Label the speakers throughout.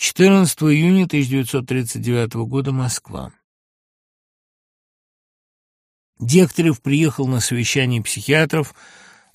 Speaker 1: 14 июня 1939 года, Москва. Дегтярев приехал на совещание психиатров,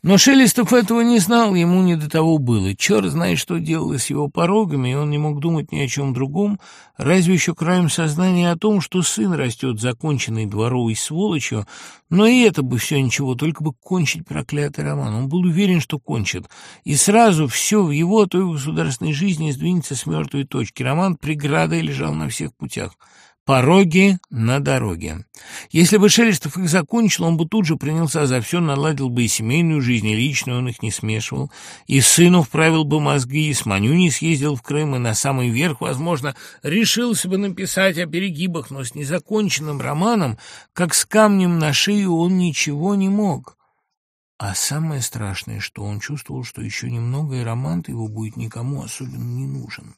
Speaker 1: но Шелестов этого не знал, ему не до того было. Черт знает, что делалось его порогами, и он не мог думать ни о чем другом, разве еще краем сознания о том, что сын растет законченной дворовой сволочью, но и это бы все ничего, только бы кончить проклятый роман. Он был уверен, что кончит, и сразу все в его, а то и государственной жизни сдвинется с мертвой точки. Роман преградой лежал на всех путях. Пороги на дороге. Если бы Шелестов их закончил, он бы тут же принялся за все, наладил бы и семейную жизнь, и личную, он их не смешивал, и сыну вправил бы мозги, и с Манюней съездил в Крым, и на самый верх, возможно, решился бы написать о перегибах, но с незаконченным романом, как с камнем на шею, он ничего не мог. А самое страшное, что он чувствовал, что еще немного, и роман его будет никому особенно не нужен.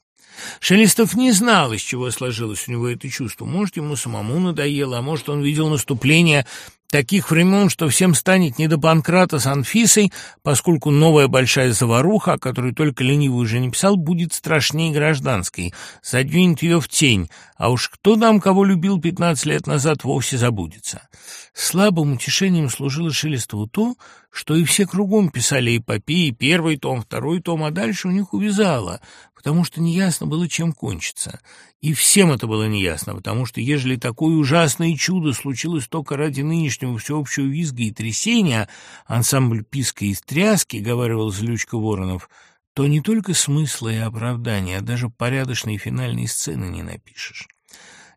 Speaker 1: Шелестов не знал, из чего сложилось у него это чувство. Может, ему самому надоело, а может, он видел наступление таких времен, что всем станет не до Панкрата с Анфисой, поскольку новая большая заваруха, о которой только ленивый уже не писал, будет страшнее гражданской, задвинет ее в тень, а уж кто там кого любил пятнадцать лет назад, вовсе забудется. Слабым утешением служило Шелестову то, что и все кругом писали эпопеи, первый том, второй том, а дальше у них увязало, потому что неясно было, чем кончится. И всем это было неясно, потому что, ежели такое ужасное чудо случилось только ради нынешнего всеобщего визга и трясения, ансамбль писка и стряски, — говаривал Злючка Воронов, — то не только смысла и оправдания, а даже порядочной финальной сцены не напишешь.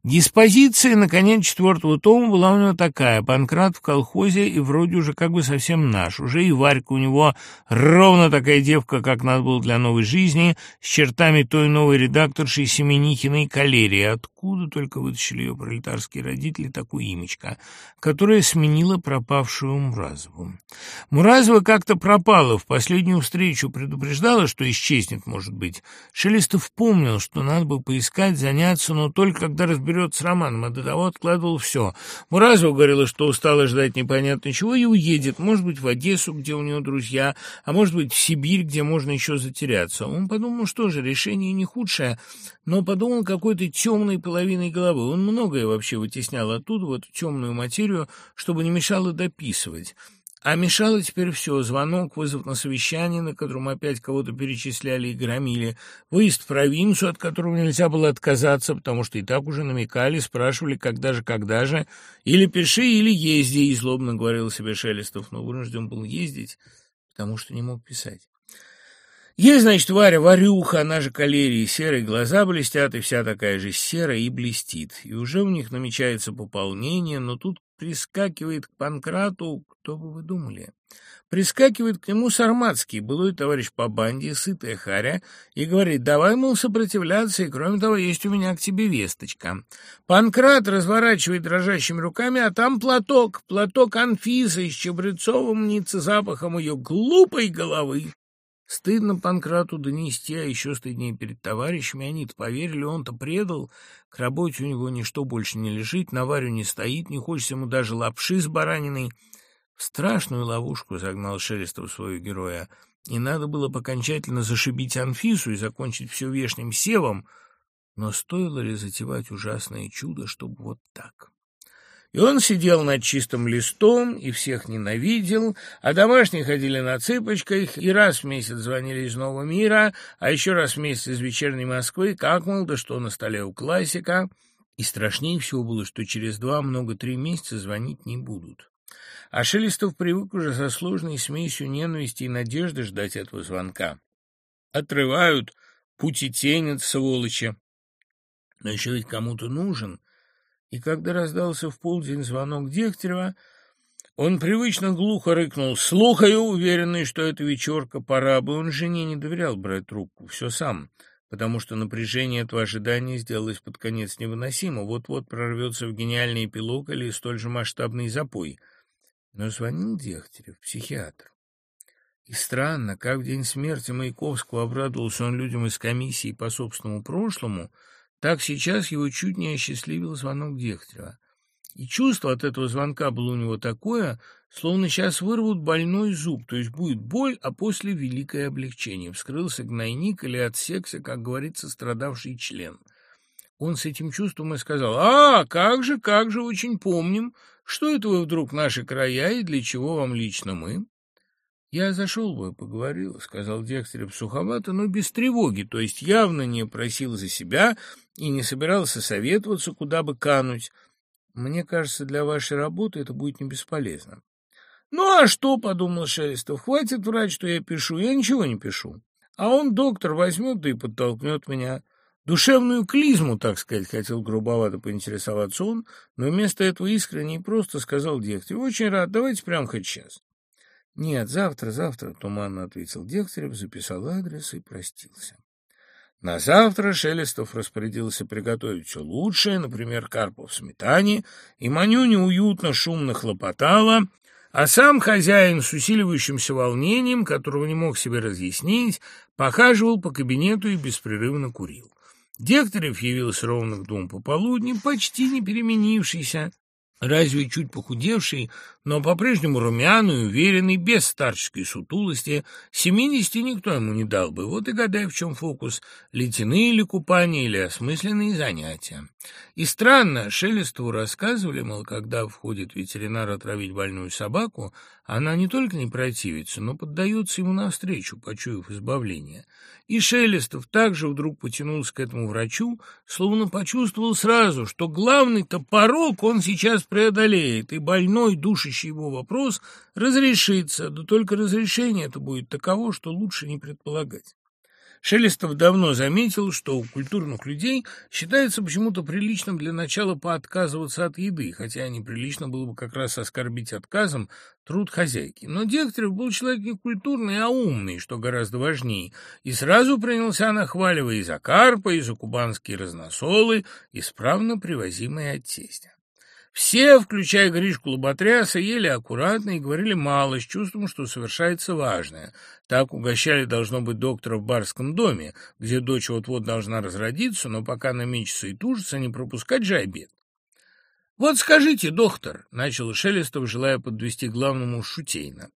Speaker 1: Диспозиция на конец четвертого тома была у него такая. Панкрат в колхозе и вроде уже как бы совсем наш. Уже и Варька у него ровно такая девка, как надо было для новой жизни, с чертами той новой редакторши Семенихиной Калерии. Откуда только вытащили ее пролетарские родители такую имечко, которая сменила пропавшую Муразову. Муразова как-то пропала, в последнюю встречу предупреждала, что исчезнет, может быть. Шелестов помнил, что надо бы поискать, заняться, но только когда разбирался берет с Романом, а до того откладывал все. Муразова говорила, что устала ждать непонятно чего и уедет, может быть, в Одессу, где у него друзья, а может быть, в Сибирь, где можно еще затеряться. Он подумал, что же, решение не худшее, но подумал какой-то темной половиной головы. Он многое вообще вытеснял оттуда, в эту темную материю, чтобы не мешало дописывать. А мешало теперь все. Звонок, вызов на совещание, на котором опять кого-то перечисляли и громили, выезд в провинцию, от которого нельзя было отказаться, потому что и так уже намекали, спрашивали, когда же, когда же. Или пиши, или езди, и злобно говорил себе Шелестов, но вынужден был ездить, потому что не мог писать. Есть, значит, Варя, Варюха, она же калерии, серые глаза блестят, и вся такая же серая и блестит. И уже у них намечается пополнение, но тут прискакивает к Панкрату, кто бы вы думали? Прискакивает к нему Сарматский, былой товарищ по банде, сытая харя, и говорит, давай, мол, сопротивляться, и, кроме того, есть у меня к тебе весточка. Панкрат разворачивает дрожащими руками, а там платок, платок Анфисы с Чебрецовым мнится запахом ее глупой головы. Стыдно Панкрату донести, а еще стыднее перед товарищами. Они-то поверили, он-то предал. К работе у него ничто больше не лежит, на Варю не стоит, не хочется ему даже лапши с бараниной. В страшную ловушку загнал Шелестов своего героя. И надо было покончательно зашибить Анфису и закончить все вешним севом. Но стоило ли затевать ужасное чудо, чтобы вот так? И он сидел над чистым листом и всех ненавидел, а домашние ходили на цыпочках и раз в месяц звонили из Нового мира, а еще раз в месяц из вечерней Москвы, как, мол, да что на столе у классика. И страшнее всего было, что через два, много три месяца звонить не будут. А Шелестов привык уже со сложной смесью ненависти и надежды ждать этого звонка. Отрывают, пути тенят, сволочи. Но еще ведь кому-то нужен — и когда раздался в полдень звонок Дегтярева, он привычно глухо рыкнул «Слухаю!», уверенный, что это вечерка, пора бы. Он жене не доверял брать трубку, все сам, потому что напряжение этого ожидания сделалось под конец невыносимо. Вот-вот прорвется в гениальный эпилог или столь же масштабный запой. Но звонил Дегтярев, психиатр. И странно, как в день смерти Маяковского обрадовался он людям из комиссии по собственному прошлому — так сейчас его чуть не осчастливил звонок Дегтярева. И чувство от этого звонка было у него такое, словно сейчас вырвут больной зуб, то есть будет боль, а после великое облегчение. Вскрылся гнойник или отсекся, как говорится, страдавший член. Он с этим чувством и сказал, «А, как же, как же, очень помним. Что это вы вдруг наши края и для чего вам лично мы?» «Я зашел бы, поговорил», — сказал Дегтярев суховато, но без тревоги, то есть явно не просил за себя и не собирался советоваться, куда бы кануть. Мне кажется, для вашей работы это будет не бесполезно. «Ну а что?» — подумал Шелестов. «Хватит врать, что я пишу. Я ничего не пишу. А он, доктор, возьмет да и подтолкнет меня. Душевную клизму, так сказать, хотел грубовато поинтересоваться он, но вместо этого искренне и просто сказал Дегтярев. Очень рад, давайте прямо хоть сейчас». «Нет, завтра, завтра», — туманно ответил Дегтярев, записал адрес и простился. На завтра Шелестов распорядился приготовить все лучшее, например, карпов в сметане, и Манюня уютно, шумно хлопотала, а сам хозяин с усиливающимся волнением, которого не мог себе разъяснить, похаживал по кабинету и беспрерывно курил. Дегтярев явился ровно к двум пополудни, почти не переменившийся, разве чуть похудевший, но по-прежнему румяный, уверенный, без старческой сутулости, семидесяти никто ему не дал бы. Вот и гадай, в чем фокус, ледяные или купания, или осмысленные занятия. И странно, Шелестову рассказывали, мол, когда входит ветеринар отравить больную собаку, она не только не противится, но поддается ему навстречу, почуяв избавление. И Шелестов также вдруг потянулся к этому врачу, словно почувствовал сразу, что главный-то порог он сейчас преодолеет, и больной, душащий его вопрос, разрешится, да только разрешение это будет таково, что лучше не предполагать. Шелестов давно заметил, что у культурных людей считается почему-то приличным для начала поотказываться от еды, хотя неприлично было бы как раз оскорбить отказом труд хозяйки. Но Дегтярев был человек не культурный, а умный, что гораздо важнее, и сразу принялся нахваливая и за карпа, и за кубанские разносолы, исправно привозимые от тестя. Все, включая Гришку Лоботряса, ели аккуратно и говорили мало, с чувством, что совершается важное. Так угощали, должно быть, доктора в барском доме, где дочь вот-вот должна разродиться, но пока намечется и тужится, не пропускать же обед. «Вот скажите, доктор», — начал Шелестов, желая подвести главному Шутейна,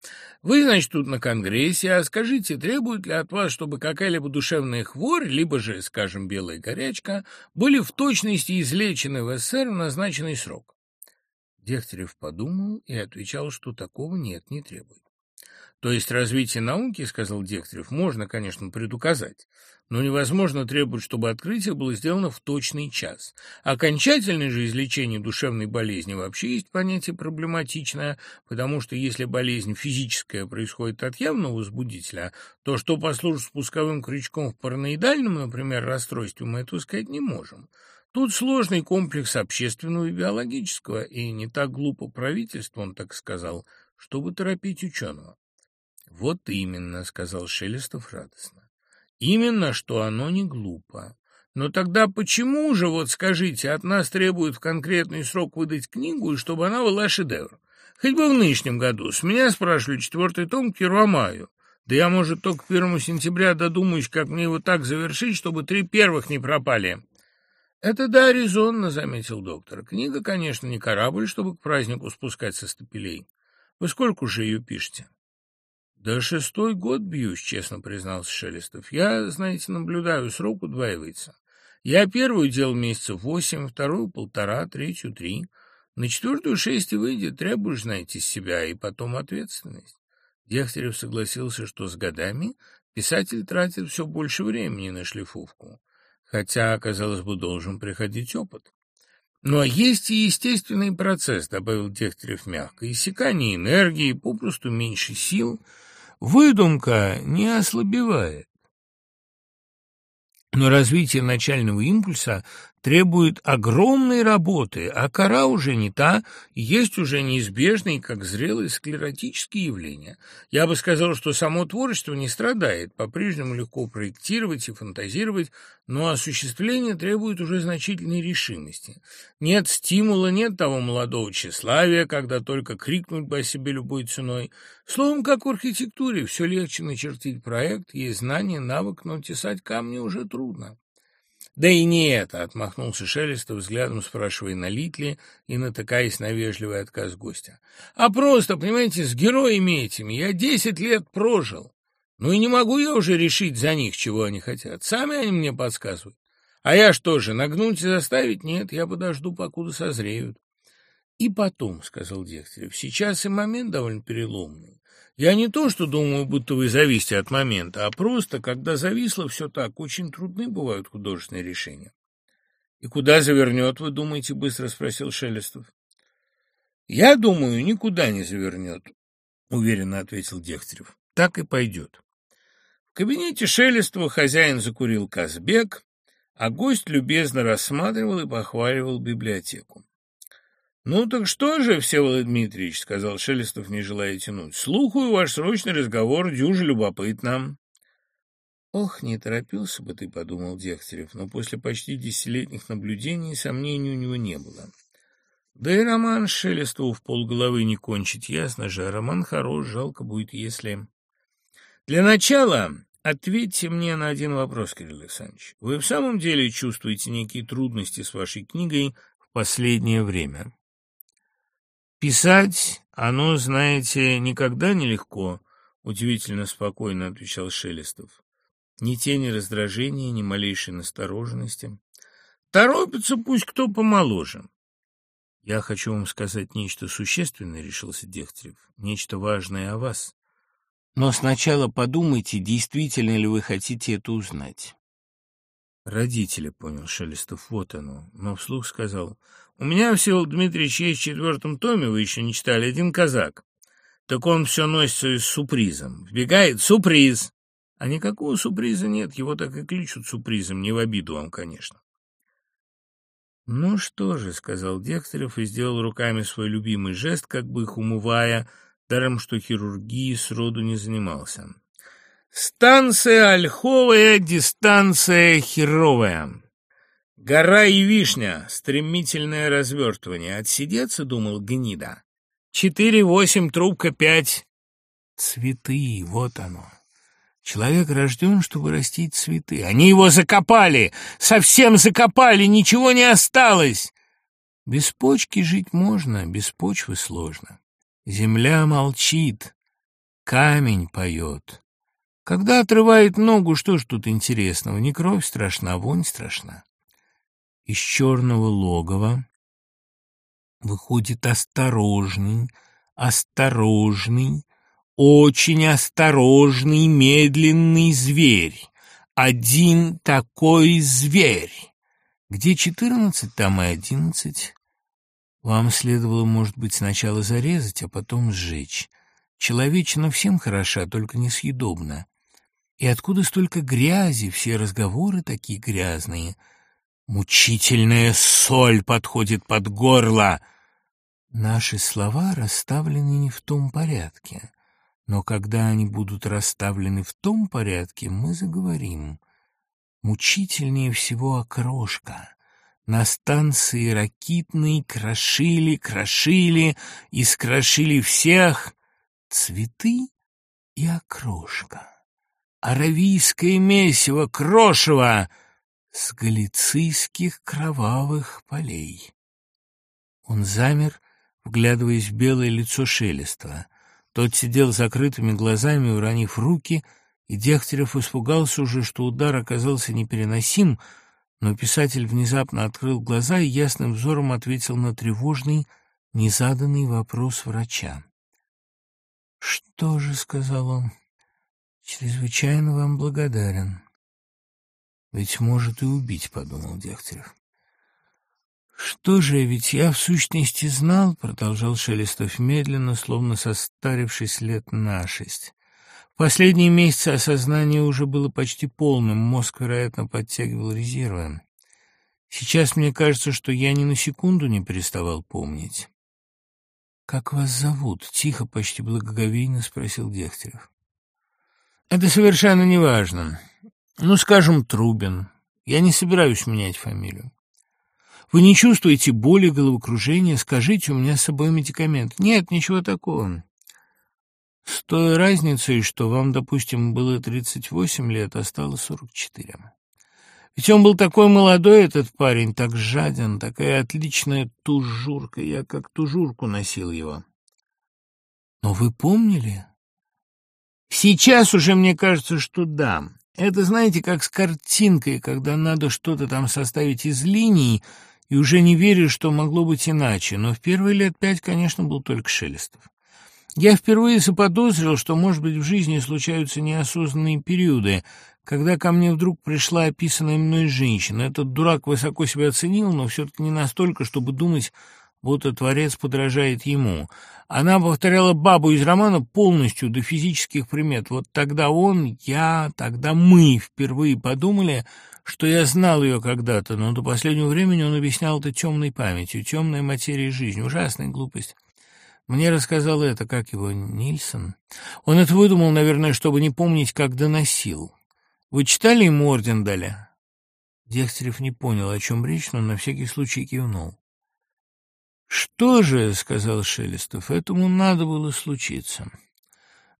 Speaker 1: «вы, значит, тут на конгрессе, а скажите, требует ли от вас, чтобы какая-либо душевная хворь, либо же, скажем, белая горячка, были в точности излечены в СССР в назначенный срок?» Дегтярев подумал и отвечал, что такого нет, не требует. То есть развитие науки, сказал Дегтярев, можно, конечно, предуказать, но невозможно требовать, чтобы открытие было сделано в точный час. Окончательное же излечение душевной болезни вообще есть понятие проблематичное, потому что если болезнь физическая происходит от явного возбудителя, то что послужит спусковым крючком в параноидальном, например, расстройстве, мы этого сказать не можем. Тут сложный комплекс общественного и биологического, и не так глупо правительство, он так сказал, чтобы торопить ученого. «Вот именно», — сказал Шелестов радостно. «Именно, что оно не глупо. Но тогда почему же, вот скажите, от нас требуют в конкретный срок выдать книгу, и чтобы она была шедевр? Хоть бы в нынешнем году. С меня спрашивали четвертый том к Первомаю. Да я, может, только к первому сентября додумаюсь, как мне его так завершить, чтобы три первых не пропали». «Это да, резонно», — заметил доктор. «Книга, конечно, не корабль, чтобы к празднику спускать со стапелей. Вы сколько уже ее пишете?» «Да шестой год бьюсь», — честно признался Шелестов. «Я, знаете, наблюдаю, срок удваивается. Я первую делал месяцев восемь, вторую — полтора, третью — три. На четвертую шесть и выйдет, требуешь, знаете, себя, и потом ответственность». Дегтярев согласился, что с годами писатель тратит все больше времени на шлифовку хотя, казалось бы, должен приходить опыт. Но есть и естественный процесс, добавил Дегтярев мягко, иссякание энергии, попросту меньше сил. Выдумка не ослабевает. Но развитие начального импульса требует огромной работы, а кора уже не та, есть уже неизбежные, как зрелые склеротические явления. Я бы сказал, что само творчество не страдает, по-прежнему легко проектировать и фантазировать, но осуществление требует уже значительной решимости. Нет стимула, нет того молодого тщеславия, когда только крикнуть бы о себе любой ценой. Словом, как в архитектуре, все легче начертить проект, есть знание, навык, но тесать камни уже трудно. Да и не это, отмахнулся Шелестов, взглядом спрашивая, налить ли, и натыкаясь на вежливый отказ гостя. А просто, понимаете, с героями этими я десять лет прожил. Ну и не могу я уже решить за них, чего они хотят. Сами они мне подсказывают. А я что же, нагнуть и заставить? Нет, я подожду, покуда созреют. И потом, — сказал Дегтярев, — сейчас и момент довольно переломный. Я не то, что думаю, будто вы зависите от момента, а просто, когда зависло все так, очень трудны бывают художественные решения. — И куда завернет, вы думаете? — быстро спросил Шелестов. — Я думаю, никуда не завернет, — уверенно ответил Дегтярев. — Так и пойдет. В кабинете Шелестова хозяин закурил Казбек, а гость любезно рассматривал и похваливал библиотеку. «Ну так что же, Всеволод Дмитриевич», — сказал Шелестов, не желая тянуть, — «слухаю ваш срочный разговор, дюже любопытно». «Ох, не торопился бы ты», — подумал Дегтярев, но после почти десятилетних наблюдений сомнений у него не было. Да и роман Шелестову в полголовы не кончить, ясно же, роман хорош, жалко будет, если... Для начала ответьте мне на один вопрос, Кирилл Александрович. Вы в самом деле чувствуете некие трудности с вашей книгой в последнее время? «Писать, оно, знаете, никогда не легко», — удивительно спокойно отвечал Шелестов. Ни тени раздражения, ни малейшей настороженности. «Торопится пусть кто помоложе». «Я хочу вам сказать нечто существенное», — решился Дегтярев, — «нечто важное о вас. Но сначала подумайте, действительно ли вы хотите это узнать». «Родители», — понял Шелестов, — «вот оно». Но вслух сказал, «У меня, Всеволод Дмитриевич, есть в четвертом томе, вы еще не читали, один казак. Так он все носится с сюрпризом. Вбегает «Сюрприз!» А никакого сюрприза нет, его так и кличут сюрпризом, не в обиду вам, конечно. «Ну что же», — сказал Дегтярев и сделал руками свой любимый жест, как бы их умывая, даром что хирургией сроду не занимался. Станция Ольховая, дистанция херовая. Гора и вишня, стремительное развертывание. Отсидеться, думал гнида. Четыре, восемь, трубка, пять. Цветы, вот оно. Человек рожден, чтобы растить цветы. Они его закопали, совсем закопали, ничего не осталось. Без почки жить можно, без почвы сложно. Земля молчит, камень поет. Когда отрывает ногу, что ж тут интересного? Не кровь страшна, вонь страшна. Из черного логова выходит осторожный, осторожный, очень осторожный, медленный зверь. Один такой зверь. Где четырнадцать, там и одиннадцать. Вам следовало, может быть, сначала зарезать, а потом сжечь. Человечина всем хороша, только несъедобна. И откуда столько грязи, все разговоры такие грязные? Мучительная соль подходит под горло. Наши слова расставлены не в том порядке, но когда они будут расставлены в том порядке, мы заговорим. Мучительнее всего окрошка. На станции ракитной крошили, крошили и скрошили всех цветы и окрошка аравийское месиво, крошево с галицийских кровавых полей. Он замер, вглядываясь в белое лицо Шелеста. Тот сидел с закрытыми глазами, уронив руки, и Дегтярев испугался уже, что удар оказался непереносим, но писатель внезапно открыл глаза и ясным взором ответил на тревожный, незаданный вопрос врача. «Что же?» — сказал он. Чрезвычайно вам благодарен. Ведь может и убить, подумал Дегтярев. Что же, ведь я в сущности знал, продолжал Шелестов медленно, словно состарившись лет на шесть. В последние месяцы осознание уже было почти полным, мозг, вероятно, подтягивал резервы. Сейчас мне кажется, что я ни на секунду не переставал помнить. «Как вас зовут?» — тихо, почти благоговейно спросил Дегтярев. Это совершенно не важно. Ну, скажем, Трубин. Я не собираюсь менять фамилию. Вы не чувствуете боли, головокружения? Скажите, у меня с собой медикамент. Нет, ничего такого. С той разницей, что вам, допустим, было 38 лет, а стало 44. Ведь он был такой молодой, этот парень, так жаден, такая отличная тужурка. Я как тужурку носил его. Но вы помнили? Сейчас уже мне кажется, что да. Это, знаете, как с картинкой, когда надо что-то там составить из линий, и уже не веришь, что могло быть иначе. Но в первые лет пять, конечно, был только Шелестов. Я впервые заподозрил, что, может быть, в жизни случаются неосознанные периоды, когда ко мне вдруг пришла описанная мной женщина. Этот дурак высоко себя оценил, но все-таки не настолько, чтобы думать, будто творец подражает ему. Она повторяла бабу из романа полностью до физических примет. Вот тогда он, я, тогда мы впервые подумали, что я знал ее когда-то, но до последнего времени он объяснял это темной памятью, темной материей жизни. Ужасная глупость. Мне рассказал это, как его, Нильсон. Он это выдумал, наверное, чтобы не помнить, как доносил. Вы читали ему орден дали?» Дегтярев не понял, о чем речь, но на всякий случай кивнул. «Что же, — сказал Шелестов, — этому надо было случиться.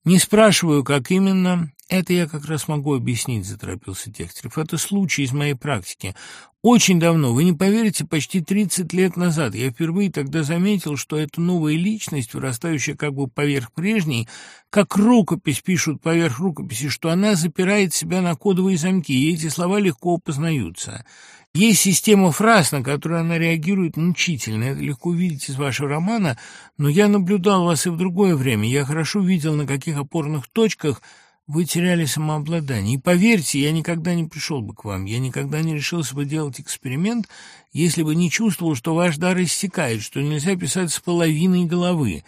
Speaker 1: Не спрашиваю, как именно, это я как раз могу объяснить, — заторопился Дегтярев. Это случай из моей практики. Очень давно, вы не поверите, почти 30 лет назад я впервые тогда заметил, что эта новая личность, вырастающая как бы поверх прежней, как рукопись пишут поверх рукописи, что она запирает себя на кодовые замки, и эти слова легко опознаются. Есть система фраз, на которые она реагирует мучительно. Это легко увидеть из вашего романа, но я наблюдал вас и в другое время. Я хорошо видел, на каких опорных точках вы теряли самообладание. И поверьте, я никогда не пришел бы к вам, я никогда не решился бы делать эксперимент, если бы не чувствовал, что ваш дар иссякает, что нельзя писать с половиной головы.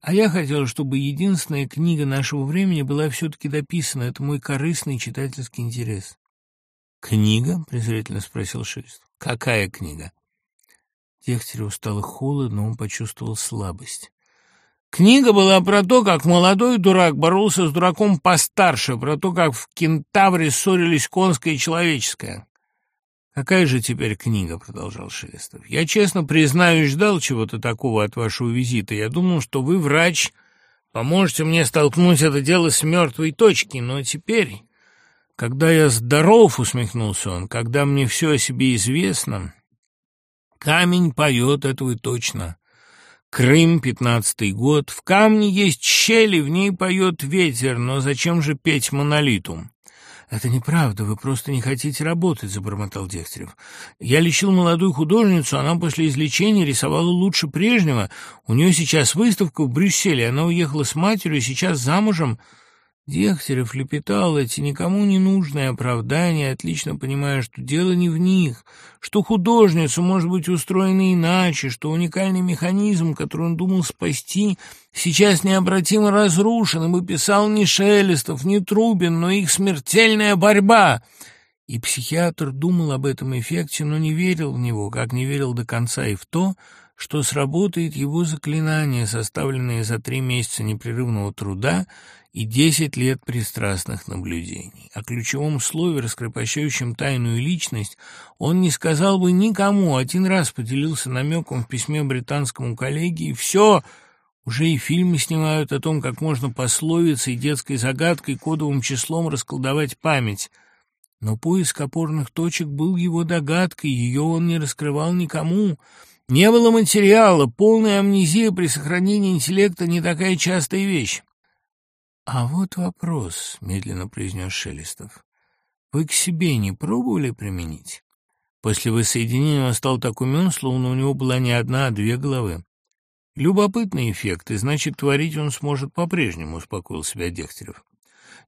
Speaker 1: А я хотел, чтобы единственная книга нашего времени была все-таки дописана. Это мой корыстный читательский интерес. «Книга?» — презрительно спросил Шелестов. «Какая книга?» Дегтяреву стало холодно, он почувствовал слабость. Книга была про то, как молодой дурак боролся с дураком постарше, про то, как в кентавре ссорились конское и человеческое. «Какая же теперь книга?» — продолжал Шелестов. «Я, честно признаюсь, ждал чего-то такого от вашего визита. Я думал, что вы, врач, поможете мне столкнуть это дело с мертвой точки, но теперь, когда я здоров, — усмехнулся он, — когда мне все о себе известно, камень поет, это вы точно. Крым, пятнадцатый год. В камне есть щели, в ней поет ветер, но зачем же петь монолиту? «Это неправда, вы просто не хотите работать», — забормотал Дегтярев. «Я лечил молодую художницу, она после излечения рисовала лучше прежнего. У нее сейчас выставка в Брюсселе, она уехала с матерью, сейчас замужем». Дегтярев лепетал эти никому не нужные оправдания, отлично понимая, что дело не в них, что художница может быть устроена иначе, что уникальный механизм, который он думал спасти, сейчас необратимо разрушен, ибо писал не Шелестов, не Трубин, но их смертельная борьба. И психиатр думал об этом эффекте, но не верил в него, как не верил до конца и в то, что сработает его заклинание, составленное за три месяца непрерывного труда и десять лет пристрастных наблюдений. О ключевом слове, раскрепощающем тайную личность, он не сказал бы никому, один раз поделился намеком в письме британскому коллеге, и все, уже и фильмы снимают о том, как можно пословицей, детской загадкой, кодовым числом расколдовать память. Но поиск опорных точек был его догадкой, ее он не раскрывал никому. Не было материала, полная амнезия при сохранении интеллекта не такая частая вещь. «А вот вопрос», — медленно произнес Шелестов. «Вы к себе не пробовали применить?» После воссоединения он стал так умен, словно у него была не одна, а две головы. «Любопытный эффект, и значит, творить он сможет по-прежнему», — успокоил себя Дегтярев.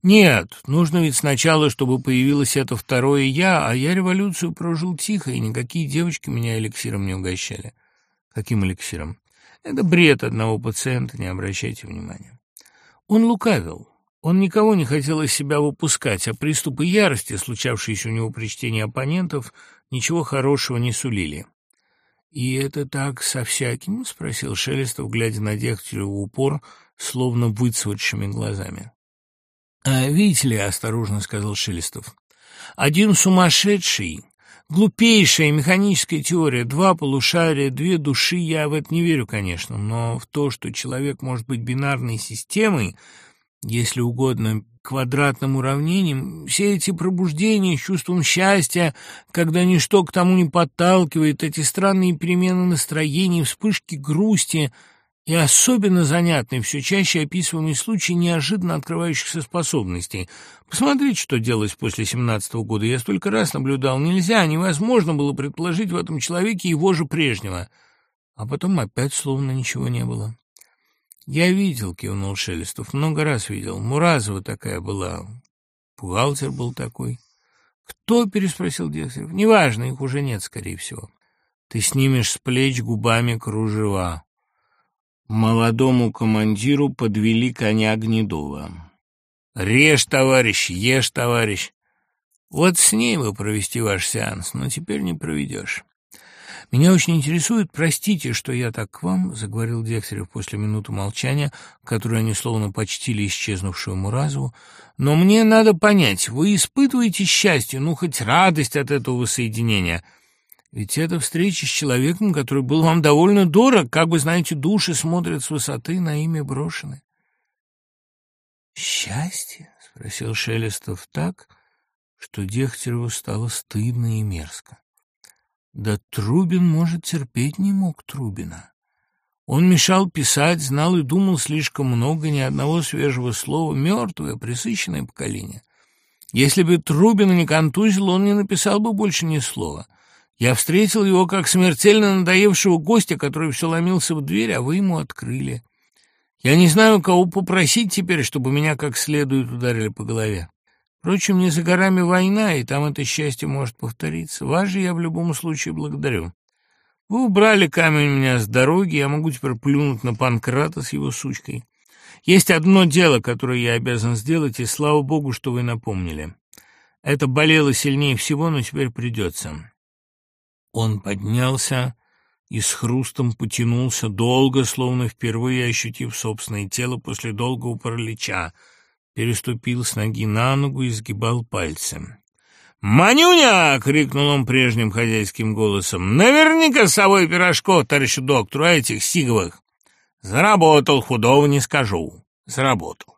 Speaker 1: «Нет, нужно ведь сначала, чтобы появилось это второе «я», а я революцию прожил тихо, и никакие девочки меня эликсиром не угощали». «Каким эликсиром?» «Это бред одного пациента, не обращайте внимания». Он лукавил. Он никого не хотел из себя выпускать, а приступы ярости, случавшиеся у него при чтении оппонентов, ничего хорошего не сулили. «И это так со всяким?» — спросил Шелестов, глядя на Дегтярева в упор, словно выцветшими глазами. «А видите ли, — осторожно сказал Шелестов, — один сумасшедший, глупейшая механическая теория, два полушария, две души, я в это не верю, конечно, но в то, что человек может быть бинарной системой, если угодно, квадратным уравнением. Все эти пробуждения с чувством счастья, когда ничто к тому не подталкивает, эти странные перемены настроений, вспышки грусти и особенно занятный, все чаще описываемый случай неожиданно открывающихся способностей. Посмотрите, что делалось после семнадцатого года. Я столько раз наблюдал. Нельзя, невозможно было предположить в этом человеке его же прежнего. А потом опять словно ничего не было. «Я видел», — кивнул Шелестов, — «много раз видел. Муразова такая была. Бухгалтер был такой». «Кто?» — переспросил Дегтярев. «Неважно, их уже нет, скорее всего. Ты снимешь с плеч губами кружева». Молодому командиру подвели коня Гнедова. «Режь, товарищ, ешь, товарищ. Вот с ней вы провести ваш сеанс, но теперь не проведешь». «Меня очень интересует, простите, что я так к вам», — заговорил Дегтярев после минуты молчания, которую они словно почтили исчезнувшую Муразову, «но мне надо понять, вы испытываете счастье, ну, хоть радость от этого воссоединения?» Ведь это встреча с человеком, который был вам довольно дорог, как бы, знаете, души смотрят с высоты на имя брошены. «Счастье?» — спросил Шелестов так, что Дегтяреву стало стыдно и мерзко. Да Трубин, может, терпеть не мог Трубина. Он мешал писать, знал и думал слишком много, ни одного свежего слова, мертвое, пресыщенное поколение. Если бы Трубина не контузил, он не написал бы больше ни слова. Я встретил его как смертельно надоевшего гостя, который все ломился в дверь, а вы ему открыли. Я не знаю, кого попросить теперь, чтобы меня как следует ударили по голове. Впрочем, не за горами война, и там это счастье может повториться. Вас же я в любом случае благодарю. Вы убрали камень у меня с дороги, я могу теперь плюнуть на Панкрата с его сучкой. Есть одно дело, которое я обязан сделать, и слава богу, что вы напомнили. Это болело сильнее всего, но теперь придется. Он поднялся и с хрустом потянулся долго, словно впервые ощутив собственное тело после долгого паралича, переступил с ноги на ногу и сгибал пальцем. «Манюня!» — крикнул он прежним хозяйским голосом. «Наверняка с собой пирожков, товарищу доктору, а этих сиговых!» «Заработал, худого не скажу. Заработал».